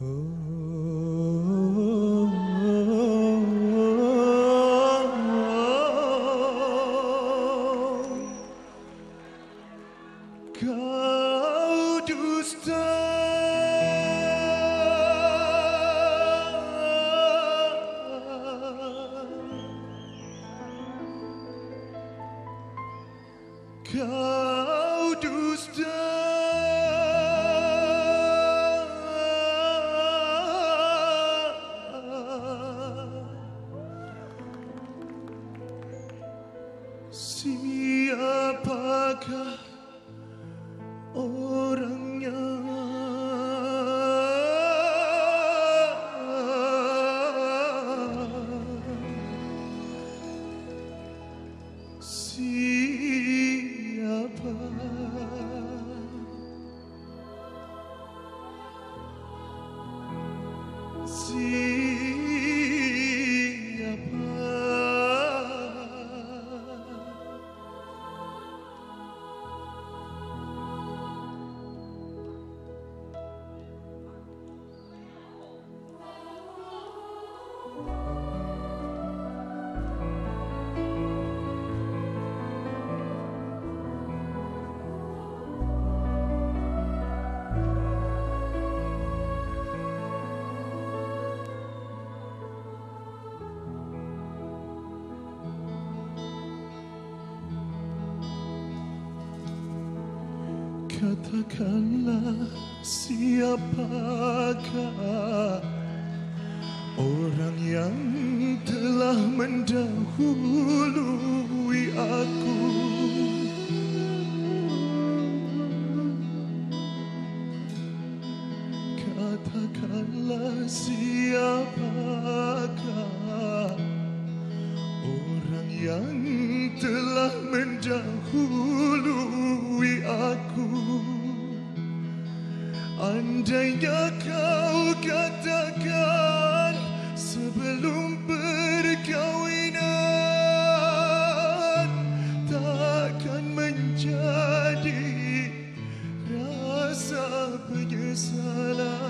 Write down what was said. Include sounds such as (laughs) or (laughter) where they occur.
(laughs) Oh Siapakah orangnya Siapa Katakanlah siapakah Orang yang telah mendahului aku? Katakanlah siapakah Orang yang telah mendahului aku Andainya kau katakan sebelum berkahwinan takkan menjadi rasa penyesalan.